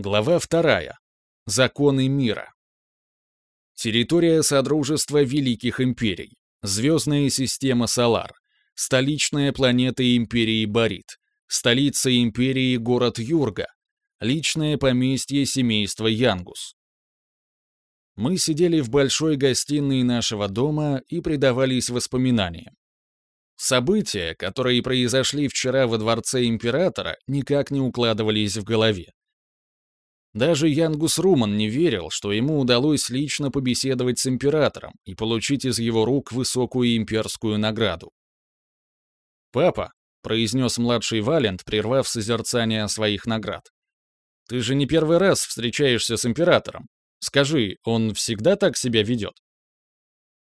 Глава вторая. Законы мира. Территория Содружества Великих Империй. Звездная система Солар. Столичная планета Империи Борит. Столица Империи город Юрга. Личное поместье семейства Янгус. Мы сидели в большой гостиной нашего дома и предавались воспоминаниям. События, которые произошли вчера во дворце императора, никак не укладывались в голове. Даже Янгус Руман не верил, что ему удалось лично побеседовать с императором и получить из его рук высокую имперскую награду. «Папа», — произнес младший Валент, прервав созерцание своих наград, «ты же не первый раз встречаешься с императором. Скажи, он всегда так себя ведет?»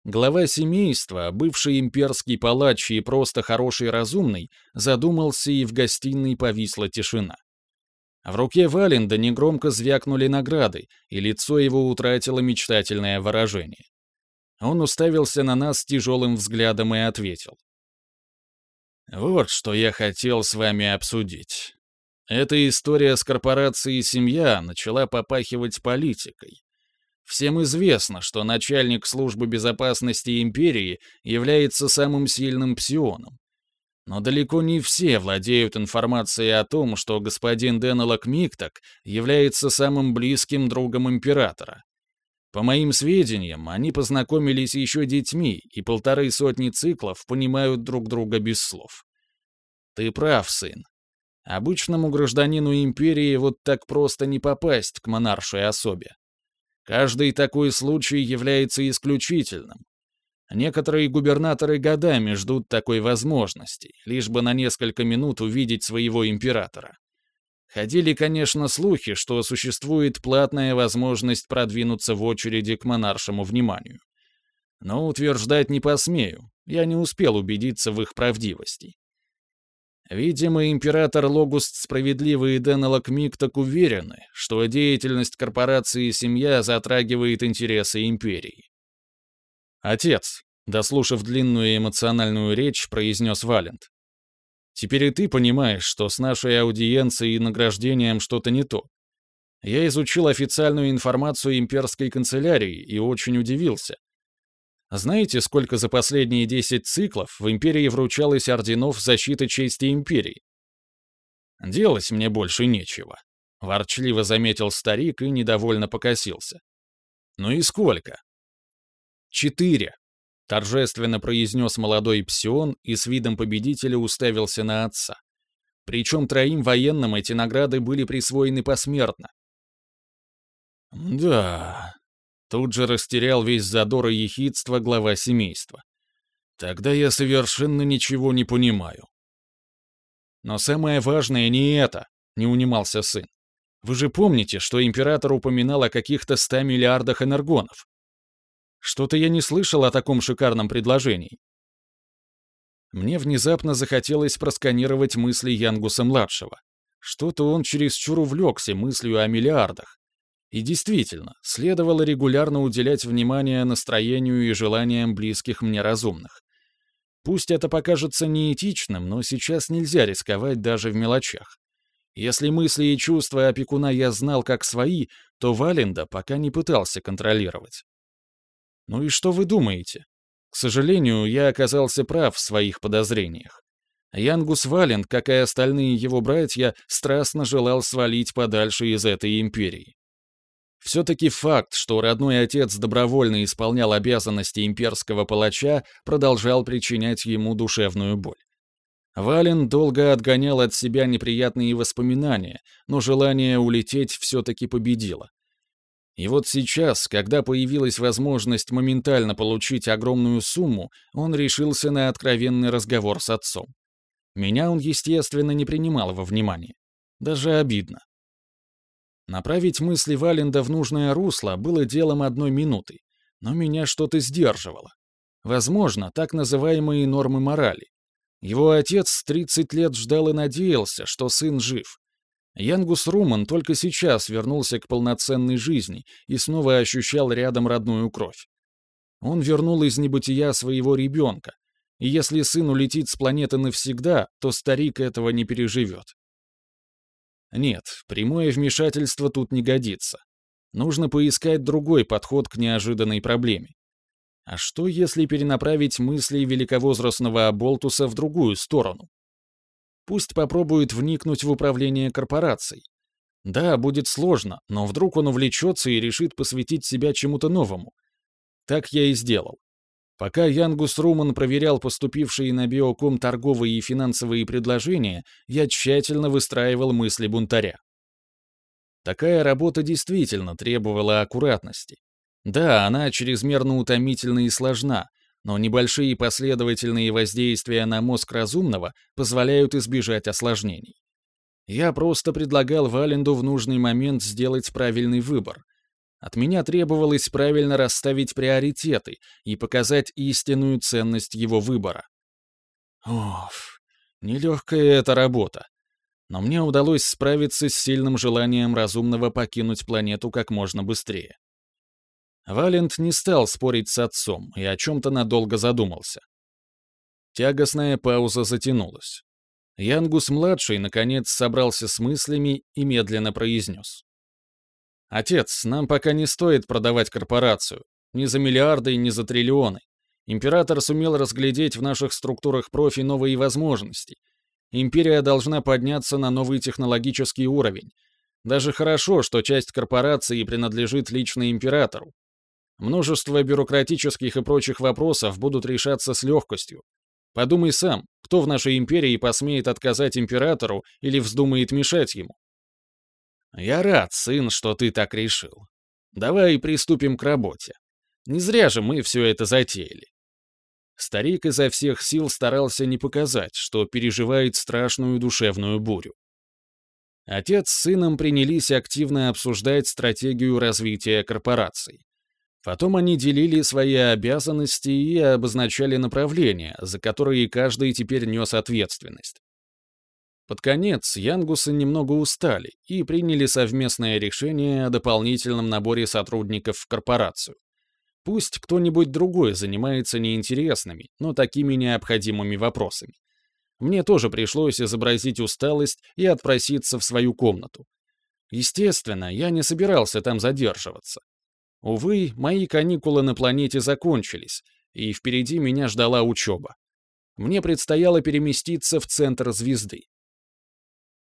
Глава семейства, бывший имперский палач и просто хороший разумный, задумался, и в гостиной повисла тишина. В руке Валенда негромко звякнули награды, и лицо его утратило мечтательное выражение. Он уставился на нас тяжелым взглядом и ответил. «Вот что я хотел с вами обсудить. Эта история с корпорацией «Семья» начала попахивать политикой. Всем известно, что начальник службы безопасности империи является самым сильным псионом. Но далеко не все владеют информацией о том, что господин Денелок Миктак является самым близким другом императора. По моим сведениям, они познакомились еще детьми и полторы сотни циклов понимают друг друга без слов. Ты прав, сын. Обычному гражданину империи вот так просто не попасть к монаршей особе. Каждый такой случай является исключительным, Некоторые губернаторы годами ждут такой возможности, лишь бы на несколько минут увидеть своего императора. Ходили, конечно, слухи, что существует платная возможность продвинуться в очереди к монаршему вниманию. Но утверждать не посмею, я не успел убедиться в их правдивости. Видимо, император Логуст Справедливый и Денелок Мик так уверены, что деятельность корпорации «Семья» затрагивает интересы империи. «Отец», — дослушав длинную эмоциональную речь, произнес Валент. «Теперь и ты понимаешь, что с нашей аудиенцией и награждением что-то не то. Я изучил официальную информацию имперской канцелярии и очень удивился. Знаете, сколько за последние 10 циклов в империи вручалось орденов защиты чести империи? Делать мне больше нечего. Ворчливо заметил старик и недовольно покосился. Ну и сколько? «Четыре!» — торжественно произнес молодой псион и с видом победителя уставился на отца. Причем троим военным эти награды были присвоены посмертно. «Да...» — тут же растерял весь задор и ехидство глава семейства. «Тогда я совершенно ничего не понимаю». «Но самое важное не это», — не унимался сын. «Вы же помните, что император упоминал о каких-то ста миллиардах энергонов? Что-то я не слышал о таком шикарном предложении. Мне внезапно захотелось просканировать мысли Янгуса-младшего. Что-то он чересчур увлекся мыслью о миллиардах. И действительно, следовало регулярно уделять внимание настроению и желаниям близких мне разумных. Пусть это покажется неэтичным, но сейчас нельзя рисковать даже в мелочах. Если мысли и чувства опекуна я знал как свои, то Валенда пока не пытался контролировать. Ну и что вы думаете? К сожалению, я оказался прав в своих подозрениях. Янгус Валент, как и остальные его братья, страстно желал свалить подальше из этой империи. Все-таки факт, что родной отец добровольно исполнял обязанности имперского палача, продолжал причинять ему душевную боль. Вален долго отгонял от себя неприятные воспоминания, но желание улететь все-таки победило. И вот сейчас, когда появилась возможность моментально получить огромную сумму, он решился на откровенный разговор с отцом. Меня он, естественно, не принимал во внимание. Даже обидно. Направить мысли Валенда в нужное русло было делом одной минуты, но меня что-то сдерживало. Возможно, так называемые нормы морали. Его отец 30 лет ждал и надеялся, что сын жив, Янгус Руман только сейчас вернулся к полноценной жизни и снова ощущал рядом родную кровь. Он вернул из небытия своего ребенка, и если сын улетит с планеты навсегда, то старик этого не переживет. Нет, прямое вмешательство тут не годится. Нужно поискать другой подход к неожиданной проблеме. А что, если перенаправить мысли великовозрастного Аболтуса в другую сторону? Пусть попробует вникнуть в управление корпорацией. Да, будет сложно, но вдруг он увлечется и решит посвятить себя чему-то новому. Так я и сделал. Пока Янгус Руман проверял поступившие на биоком торговые и финансовые предложения, я тщательно выстраивал мысли бунтаря. Такая работа действительно требовала аккуратности. Да, она чрезмерно утомительна и сложна, но небольшие последовательные воздействия на мозг разумного позволяют избежать осложнений. Я просто предлагал Валенду в нужный момент сделать правильный выбор, от меня требовалось правильно расставить приоритеты и показать истинную ценность его выбора. Оф, нелегкая эта работа. Но мне удалось справиться с сильным желанием разумного покинуть планету как можно быстрее. Валент не стал спорить с отцом и о чем-то надолго задумался. Тягостная пауза затянулась. Янгус-младший, наконец, собрался с мыслями и медленно произнес. «Отец, нам пока не стоит продавать корпорацию. Ни за миллиарды, ни за триллионы. Император сумел разглядеть в наших структурах профи новые возможности. Империя должна подняться на новый технологический уровень. Даже хорошо, что часть корпорации принадлежит лично императору. Множество бюрократических и прочих вопросов будут решаться с легкостью. Подумай сам, кто в нашей империи посмеет отказать императору или вздумает мешать ему? «Я рад, сын, что ты так решил. Давай приступим к работе. Не зря же мы все это затеяли». Старик изо всех сил старался не показать, что переживает страшную душевную бурю. Отец с сыном принялись активно обсуждать стратегию развития корпораций. Потом они делили свои обязанности и обозначали направления, за которые каждый теперь нес ответственность. Под конец Янгусы немного устали и приняли совместное решение о дополнительном наборе сотрудников в корпорацию. Пусть кто-нибудь другой занимается неинтересными, но такими необходимыми вопросами. Мне тоже пришлось изобразить усталость и отпроситься в свою комнату. Естественно, я не собирался там задерживаться. Увы, мои каникулы на планете закончились, и впереди меня ждала учеба. Мне предстояло переместиться в центр звезды.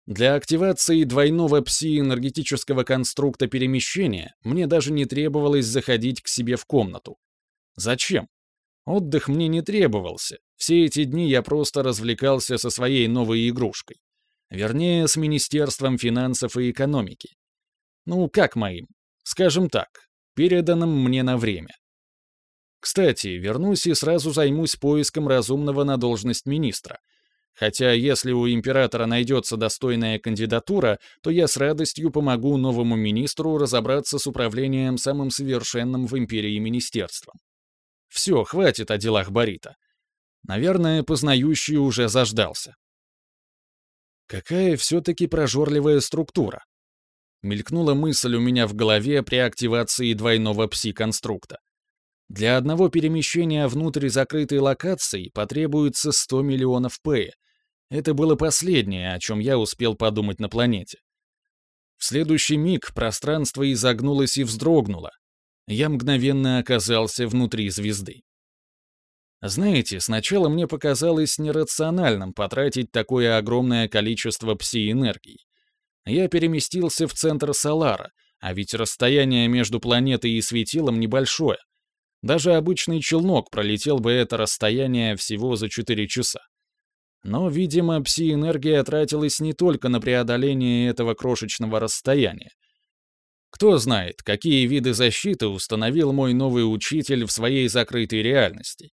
Для активации двойного пси-энергетического конструкта перемещения мне даже не требовалось заходить к себе в комнату. Зачем? Отдых мне не требовался. Все эти дни я просто развлекался со своей новой игрушкой. Вернее, с Министерством финансов и экономики. Ну, как моим? Скажем так, переданным мне на время. Кстати, вернусь и сразу займусь поиском разумного на должность министра — Хотя если у императора найдется достойная кандидатура, то я с радостью помогу новому министру разобраться с управлением самым совершенным в империи министерством. Все, хватит о делах Борита. Наверное, познающий уже заждался. Какая все-таки прожорливая структура? Мелькнула мысль у меня в голове при активации двойного пси-конструкта. Для одного перемещения внутрь закрытой локации потребуется 100 миллионов П, это было последнее, о чем я успел подумать на планете. В следующий миг пространство изогнулось и вздрогнуло. Я мгновенно оказался внутри звезды. Знаете, сначала мне показалось нерациональным потратить такое огромное количество пси-энергии. Я переместился в центр Солара, а ведь расстояние между планетой и светилом небольшое. Даже обычный челнок пролетел бы это расстояние всего за 4 часа. Но, видимо, пси-энергия тратилась не только на преодоление этого крошечного расстояния. Кто знает, какие виды защиты установил мой новый учитель в своей закрытой реальности.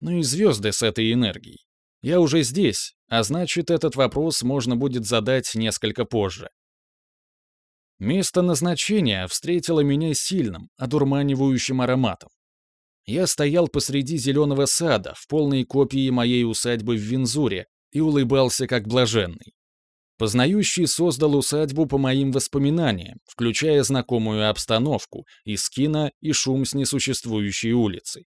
Ну и звезды с этой энергией. Я уже здесь, а значит, этот вопрос можно будет задать несколько позже. Место назначения встретило меня сильным, одурманивающим ароматом. Я стоял посреди зеленого сада в полной копии моей усадьбы в Винзуре и улыбался как блаженный. Познающий создал усадьбу по моим воспоминаниям, включая знакомую обстановку, и скина, и шум с несуществующей улицы.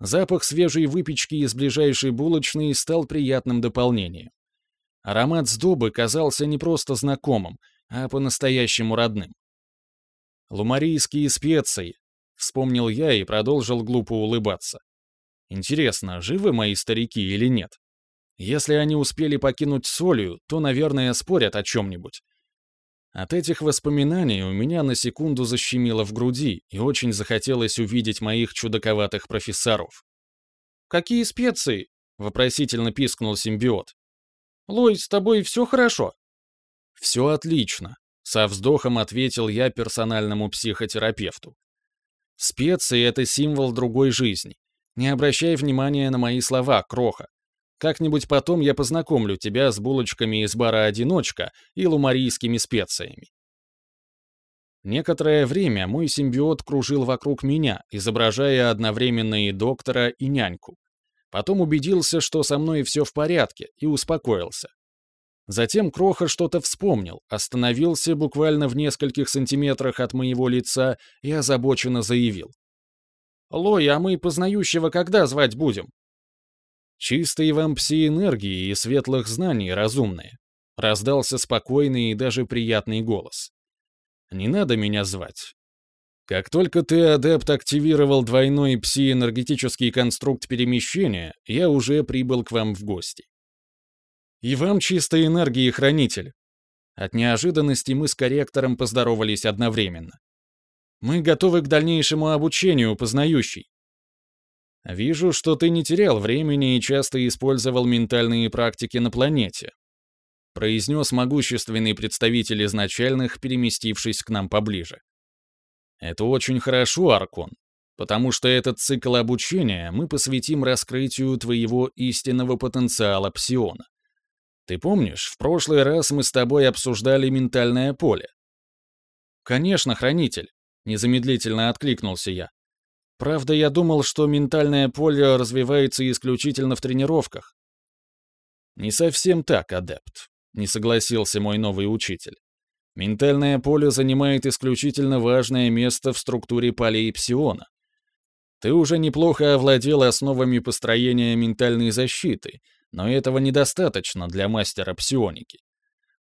Запах свежей выпечки из ближайшей булочной стал приятным дополнением. Аромат сдобы казался не просто знакомым, а по-настоящему родным. «Лумарийские специи», — вспомнил я и продолжил глупо улыбаться. «Интересно, живы мои старики или нет? Если они успели покинуть Солью, то, наверное, спорят о чем-нибудь. От этих воспоминаний у меня на секунду защемило в груди и очень захотелось увидеть моих чудаковатых профессоров. «Какие специи?» — вопросительно пискнул симбиот. «Лой, с тобой все хорошо?» «Все отлично», — со вздохом ответил я персональному психотерапевту. «Специи — это символ другой жизни. Не обращай внимания на мои слова, кроха. Как-нибудь потом я познакомлю тебя с булочками из бара «Одиночка» и лумарийскими специями. Некоторое время мой симбиот кружил вокруг меня, изображая одновременно и доктора, и няньку. Потом убедился, что со мной все в порядке, и успокоился. Затем Кроха что-то вспомнил, остановился буквально в нескольких сантиметрах от моего лица и озабоченно заявил. «Лой, а мы познающего когда звать будем?» Чистые вам пси-энергии и светлых знаний разумные. Раздался спокойный и даже приятный голос. Не надо меня звать. Как только ты, адепт, активировал двойной пси-энергетический конструкт перемещения, я уже прибыл к вам в гости. И вам чистой энергии хранитель. От неожиданности мы с корректором поздоровались одновременно. Мы готовы к дальнейшему обучению, познающий. Вижу, что ты не терял времени и часто использовал ментальные практики на планете. Произнес могущественный представитель изначальных, переместившись к нам поближе. Это очень хорошо, Аркон, потому что этот цикл обучения мы посвятим раскрытию твоего истинного потенциала псиона. Ты помнишь, в прошлый раз мы с тобой обсуждали ментальное поле? Конечно, хранитель, незамедлительно откликнулся я. Правда, я думал, что ментальное поле развивается исключительно в тренировках. Не совсем так, адепт, не согласился мой новый учитель. Ментальное поле занимает исключительно важное место в структуре полей псиона. Ты уже неплохо овладел основами построения ментальной защиты, но этого недостаточно для мастера псионики.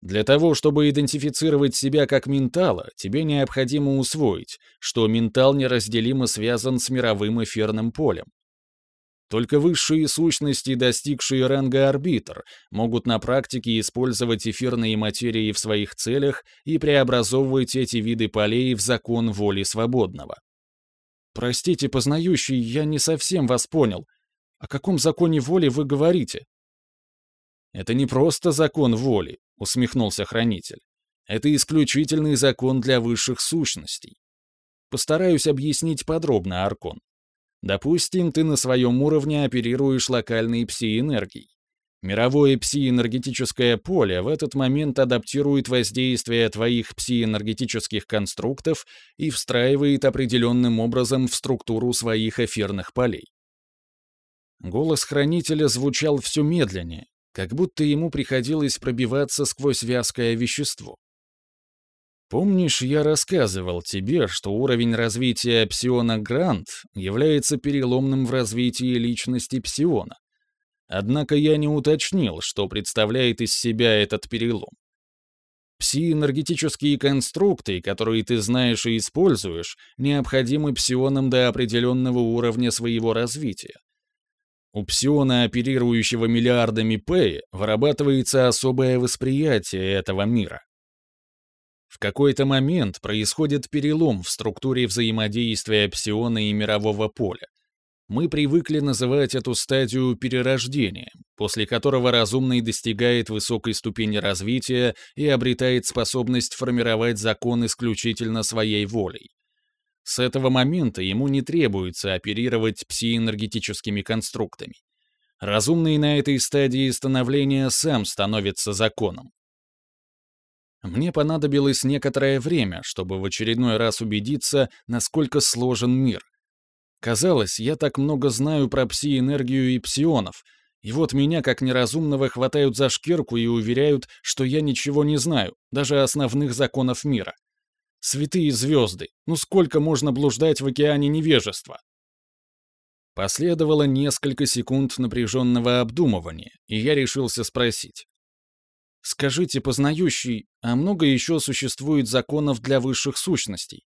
Для того, чтобы идентифицировать себя как ментала, тебе необходимо усвоить, что ментал неразделимо связан с мировым эфирным полем. Только высшие сущности, достигшие ранга арбитр, могут на практике использовать эфирные материи в своих целях и преобразовывать эти виды полей в закон воли свободного. Простите, познающий, я не совсем вас понял. О каком законе воли вы говорите? Это не просто закон воли, усмехнулся хранитель. Это исключительный закон для высших сущностей. Постараюсь объяснить подробно, Аркон. Допустим, ты на своем уровне оперируешь локальной пси-энергией. Мировое пси-энергетическое поле в этот момент адаптирует воздействие твоих пси-энергетических конструктов и встраивает определенным образом в структуру своих эфирных полей. Голос хранителя звучал все медленнее, как будто ему приходилось пробиваться сквозь вязкое вещество. Помнишь, я рассказывал тебе, что уровень развития псиона Грант является переломным в развитии личности псиона? Однако я не уточнил, что представляет из себя этот перелом. Пси-энергетические конструкты, которые ты знаешь и используешь, необходимы псионам до определенного уровня своего развития. У псиона, оперирующего миллиардами П, вырабатывается особое восприятие этого мира. В какой-то момент происходит перелом в структуре взаимодействия псиона и мирового поля. Мы привыкли называть эту стадию перерождением, после которого разумный достигает высокой ступени развития и обретает способность формировать закон исключительно своей волей. С этого момента ему не требуется оперировать псиэнергетическими конструктами. Разумный на этой стадии становления сам становится законом. Мне понадобилось некоторое время, чтобы в очередной раз убедиться, насколько сложен мир. Казалось, я так много знаю про пси-энергию и псионов, и вот меня, как неразумного, хватают за шкирку и уверяют, что я ничего не знаю, даже основных законов мира. Святые звезды, ну сколько можно блуждать в океане невежества? Последовало несколько секунд напряженного обдумывания, и я решился спросить. Скажите, познающий, а много еще существует законов для высших сущностей?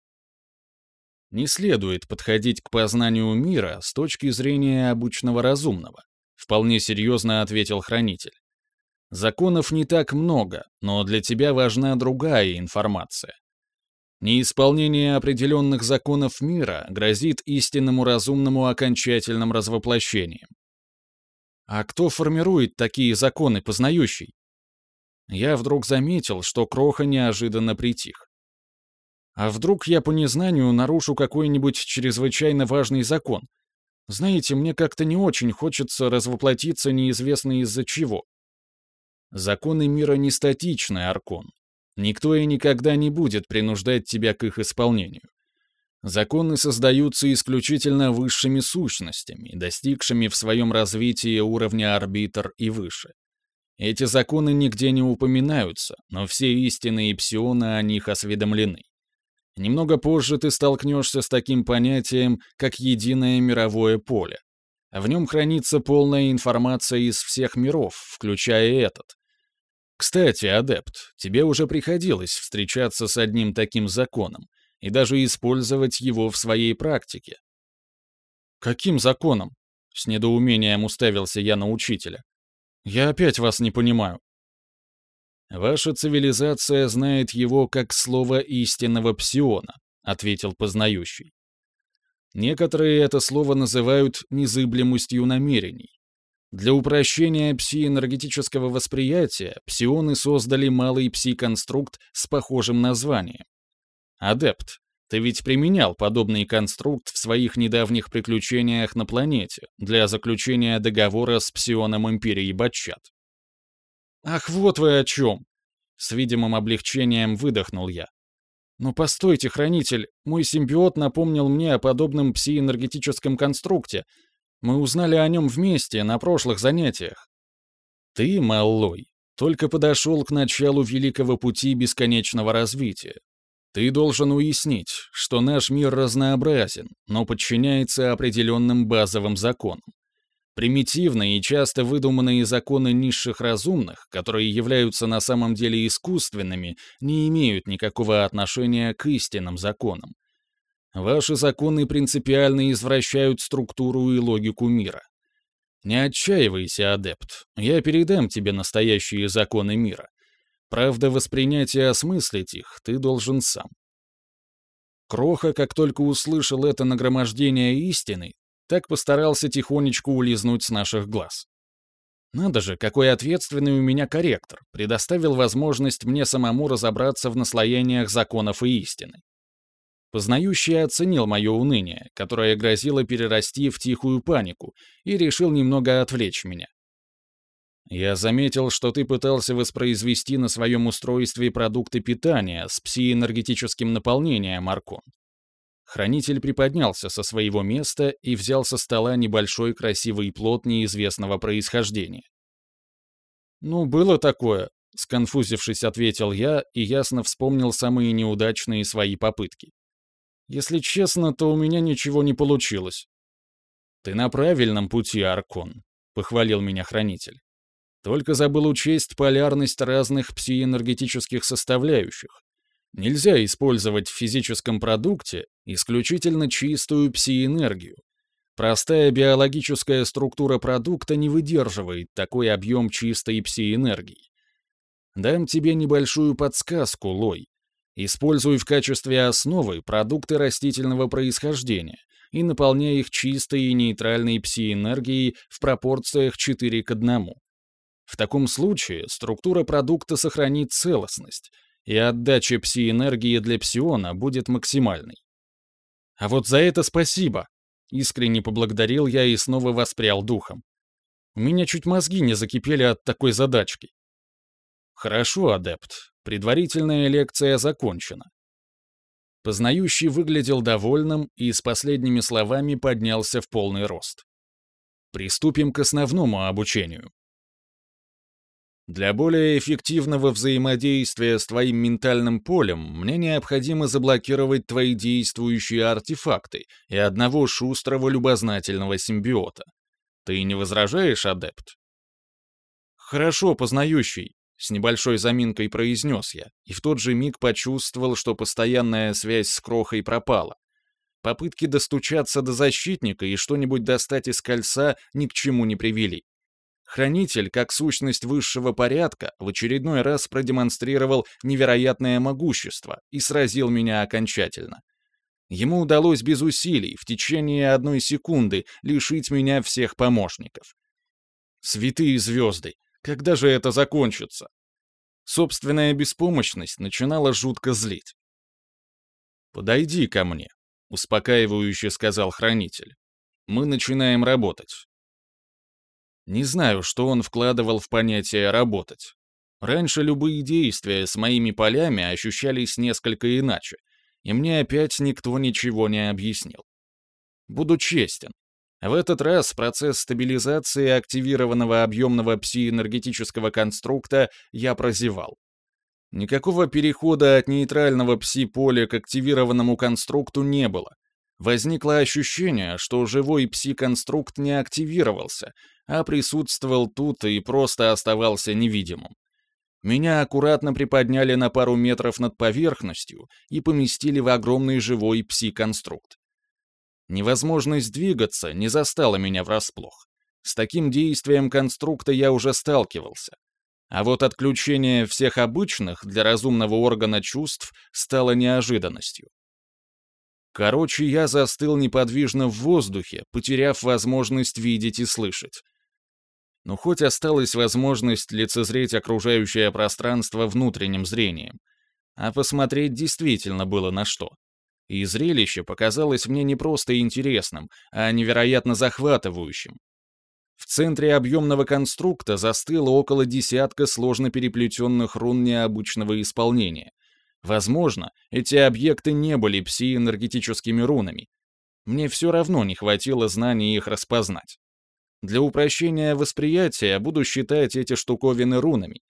Не следует подходить к познанию мира с точки зрения обычного разумного, вполне серьезно ответил хранитель. Законов не так много, но для тебя важна другая информация. Неисполнение определенных законов мира грозит истинному разумному окончательным развоплощением. А кто формирует такие законы, познающий? Я вдруг заметил, что Кроха неожиданно притих. А вдруг я по незнанию нарушу какой-нибудь чрезвычайно важный закон? Знаете, мне как-то не очень хочется развоплотиться неизвестно из-за чего. Законы мира не статичны, Аркон. Никто и никогда не будет принуждать тебя к их исполнению. Законы создаются исключительно высшими сущностями, достигшими в своем развитии уровня арбитр и выше. Эти законы нигде не упоминаются, но все истинные псионы о них осведомлены. Немного позже ты столкнешься с таким понятием, как единое мировое поле. В нем хранится полная информация из всех миров, включая этот. Кстати, адепт, тебе уже приходилось встречаться с одним таким законом и даже использовать его в своей практике. Каким законом? С недоумением уставился я на учителя. Я опять вас не понимаю. «Ваша цивилизация знает его как слово истинного псиона», — ответил познающий. Некоторые это слово называют незыблемостью намерений. Для упрощения пси-энергетического восприятия псионы создали малый пси-конструкт с похожим названием. Адепт, ты ведь применял подобный конструкт в своих недавних приключениях на планете для заключения договора с псионом Империи Батчат. «Ах, вот вы о чем!» С видимым облегчением выдохнул я. «Но постойте, хранитель, мой симбиот напомнил мне о подобном псиэнергетическом конструкте. Мы узнали о нем вместе на прошлых занятиях». «Ты, малой, только подошел к началу великого пути бесконечного развития. Ты должен уяснить, что наш мир разнообразен, но подчиняется определенным базовым законам. Примитивные и часто выдуманные законы низших разумных, которые являются на самом деле искусственными, не имеют никакого отношения к истинным законам. Ваши законы принципиально извращают структуру и логику мира. Не отчаивайся, адепт, я передам тебе настоящие законы мира. Правда, воспринять и осмыслить их ты должен сам. Кроха, как только услышал это нагромождение истины, так постарался тихонечку улизнуть с наших глаз. Надо же, какой ответственный у меня корректор, предоставил возможность мне самому разобраться в наслоениях законов и истины. Познающий оценил мое уныние, которое грозило перерасти в тихую панику, и решил немного отвлечь меня. «Я заметил, что ты пытался воспроизвести на своем устройстве продукты питания с псиэнергетическим наполнением, Маркон. Хранитель приподнялся со своего места и взял со стола небольшой красивый плод неизвестного происхождения. «Ну, было такое», — сконфузившись, ответил я и ясно вспомнил самые неудачные свои попытки. «Если честно, то у меня ничего не получилось». «Ты на правильном пути, Аркон», — похвалил меня хранитель. «Только забыл учесть полярность разных псиэнергетических составляющих. Нельзя использовать в физическом продукте исключительно чистую пси-энергию. Простая биологическая структура продукта не выдерживает такой объем чистой пси-энергии. Дам тебе небольшую подсказку, Лой. Используй в качестве основы продукты растительного происхождения и наполняй их чистой и нейтральной пси-энергией в пропорциях 4 к 1. В таком случае структура продукта сохранит целостность, и отдача пси-энергии для псиона будет максимальной. А вот за это спасибо. Искренне поблагодарил я и снова воспрял духом. У меня чуть мозги не закипели от такой задачки. Хорошо, адепт. Предварительная лекция закончена. Познающий выглядел довольным и с последними словами поднялся в полный рост. Приступим к основному обучению. Для более эффективного взаимодействия с твоим ментальным полем мне необходимо заблокировать твои действующие артефакты и одного шустрого любознательного симбиота. Ты не возражаешь, адепт? Хорошо, познающий, с небольшой заминкой произнес я, и в тот же миг почувствовал, что постоянная связь с крохой пропала. Попытки достучаться до защитника и что-нибудь достать из кольца ни к чему не привели. Хранитель, как сущность высшего порядка, в очередной раз продемонстрировал невероятное могущество и сразил меня окончательно. Ему удалось без усилий, в течение одной секунды, лишить меня всех помощников. Святые звезды, когда же это закончится? Собственная беспомощность начинала жутко злить. «Подойди ко мне», — успокаивающе сказал хранитель. «Мы начинаем работать». Не знаю, что он вкладывал в понятие «работать». Раньше любые действия с моими полями ощущались несколько иначе, и мне опять никто ничего не объяснил. Буду честен. В этот раз процесс стабилизации активированного объемного пси-энергетического конструкта я прозевал. Никакого перехода от нейтрального пси-поля к активированному конструкту не было. Возникло ощущение, что живой пси-конструкт не активировался, а присутствовал тут и просто оставался невидимым. Меня аккуратно приподняли на пару метров над поверхностью и поместили в огромный живой пси-конструкт. Невозможность двигаться не застала меня врасплох. С таким действием конструкта я уже сталкивался. А вот отключение всех обычных для разумного органа чувств стало неожиданностью. Короче, я застыл неподвижно в воздухе, потеряв возможность видеть и слышать но хоть осталась возможность лицезреть окружающее пространство внутренним зрением. А посмотреть действительно было на что. И зрелище показалось мне не просто интересным, а невероятно захватывающим. В центре объемного конструкта застыло около десятка сложно переплетенных рун необычного исполнения. Возможно, эти объекты не были пси-энергетическими рунами. Мне все равно не хватило знаний их распознать. Для упрощения восприятия буду считать эти штуковины рунами.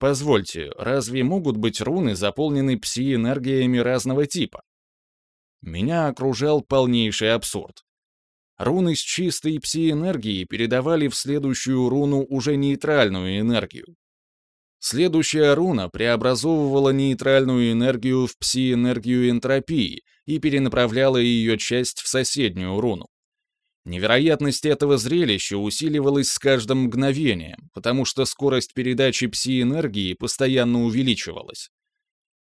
Позвольте, разве могут быть руны, заполнены пси-энергиями разного типа? Меня окружал полнейший абсурд. Руны с чистой пси-энергией передавали в следующую руну уже нейтральную энергию. Следующая руна преобразовывала нейтральную энергию в пси-энергию энтропии и перенаправляла ее часть в соседнюю руну. Невероятность этого зрелища усиливалась с каждым мгновением, потому что скорость передачи пси-энергии постоянно увеличивалась.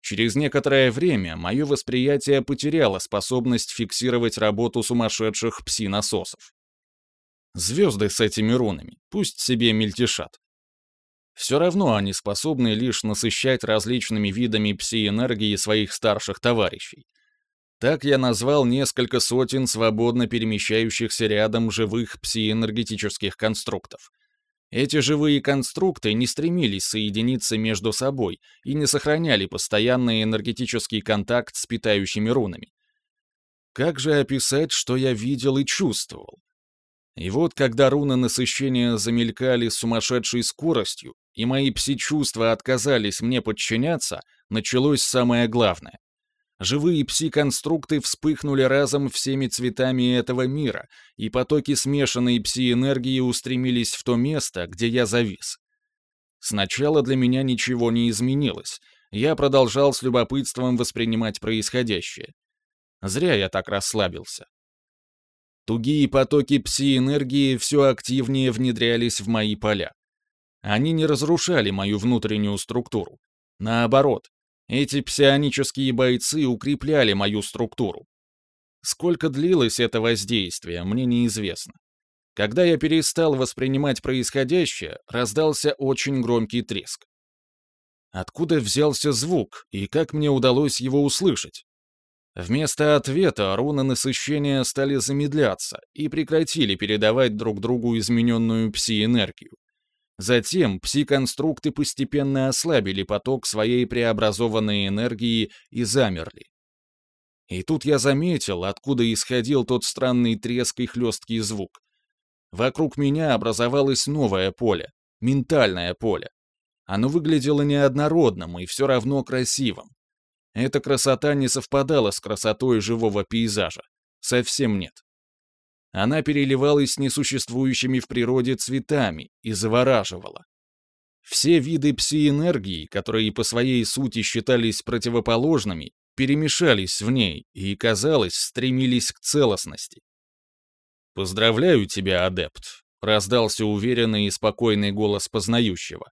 Через некоторое время мое восприятие потеряло способность фиксировать работу сумасшедших пси-насосов. Звезды с этими рунами, пусть себе мельтешат. Все равно они способны лишь насыщать различными видами пси-энергии своих старших товарищей, так я назвал несколько сотен свободно перемещающихся рядом живых псиэнергетических конструктов. Эти живые конструкты не стремились соединиться между собой и не сохраняли постоянный энергетический контакт с питающими рунами. Как же описать, что я видел и чувствовал? И вот, когда руны насыщения замелькали с сумасшедшей скоростью, и мои пси-чувства отказались мне подчиняться, началось самое главное. Живые пси-конструкты вспыхнули разом всеми цветами этого мира, и потоки смешанной пси-энергии устремились в то место, где я завис. Сначала для меня ничего не изменилось. Я продолжал с любопытством воспринимать происходящее. Зря я так расслабился. Тугие потоки пси-энергии все активнее внедрялись в мои поля. Они не разрушали мою внутреннюю структуру. Наоборот, эти псионические бойцы укрепляли мою структуру. Сколько длилось это воздействие, мне неизвестно. Когда я перестал воспринимать происходящее, раздался очень громкий треск. Откуда взялся звук, и как мне удалось его услышать? Вместо ответа руны насыщения стали замедляться и прекратили передавать друг другу измененную пси-энергию. Затем пси-конструкты постепенно ослабили поток своей преобразованной энергии и замерли. И тут я заметил, откуда исходил тот странный треск и хлесткий звук. Вокруг меня образовалось новое поле, ментальное поле. Оно выглядело неоднородным и все равно красивым. Эта красота не совпадала с красотой живого пейзажа. Совсем нет. Она переливалась несуществующими в природе цветами и завораживала. Все виды пси-энергии, которые по своей сути считались противоположными, перемешались в ней и, казалось, стремились к целостности. «Поздравляю тебя, адепт», — раздался уверенный и спокойный голос познающего.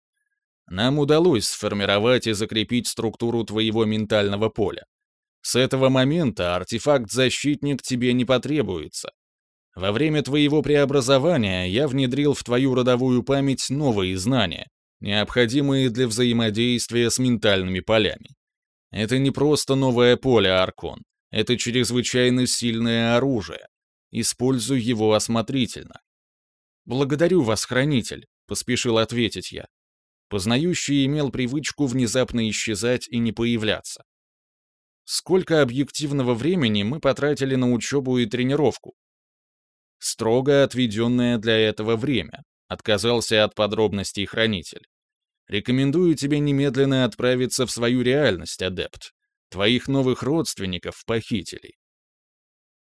«Нам удалось сформировать и закрепить структуру твоего ментального поля. С этого момента артефакт-защитник тебе не потребуется. Во время твоего преобразования я внедрил в твою родовую память новые знания, необходимые для взаимодействия с ментальными полями. Это не просто новое поле, Аркон. Это чрезвычайно сильное оружие. Используй его осмотрительно. «Благодарю вас, хранитель», — поспешил ответить я. Познающий имел привычку внезапно исчезать и не появляться. Сколько объективного времени мы потратили на учебу и тренировку? Строго отведенное для этого время, отказался от подробностей хранитель. Рекомендую тебе немедленно отправиться в свою реальность, адепт. Твоих новых родственников похитили.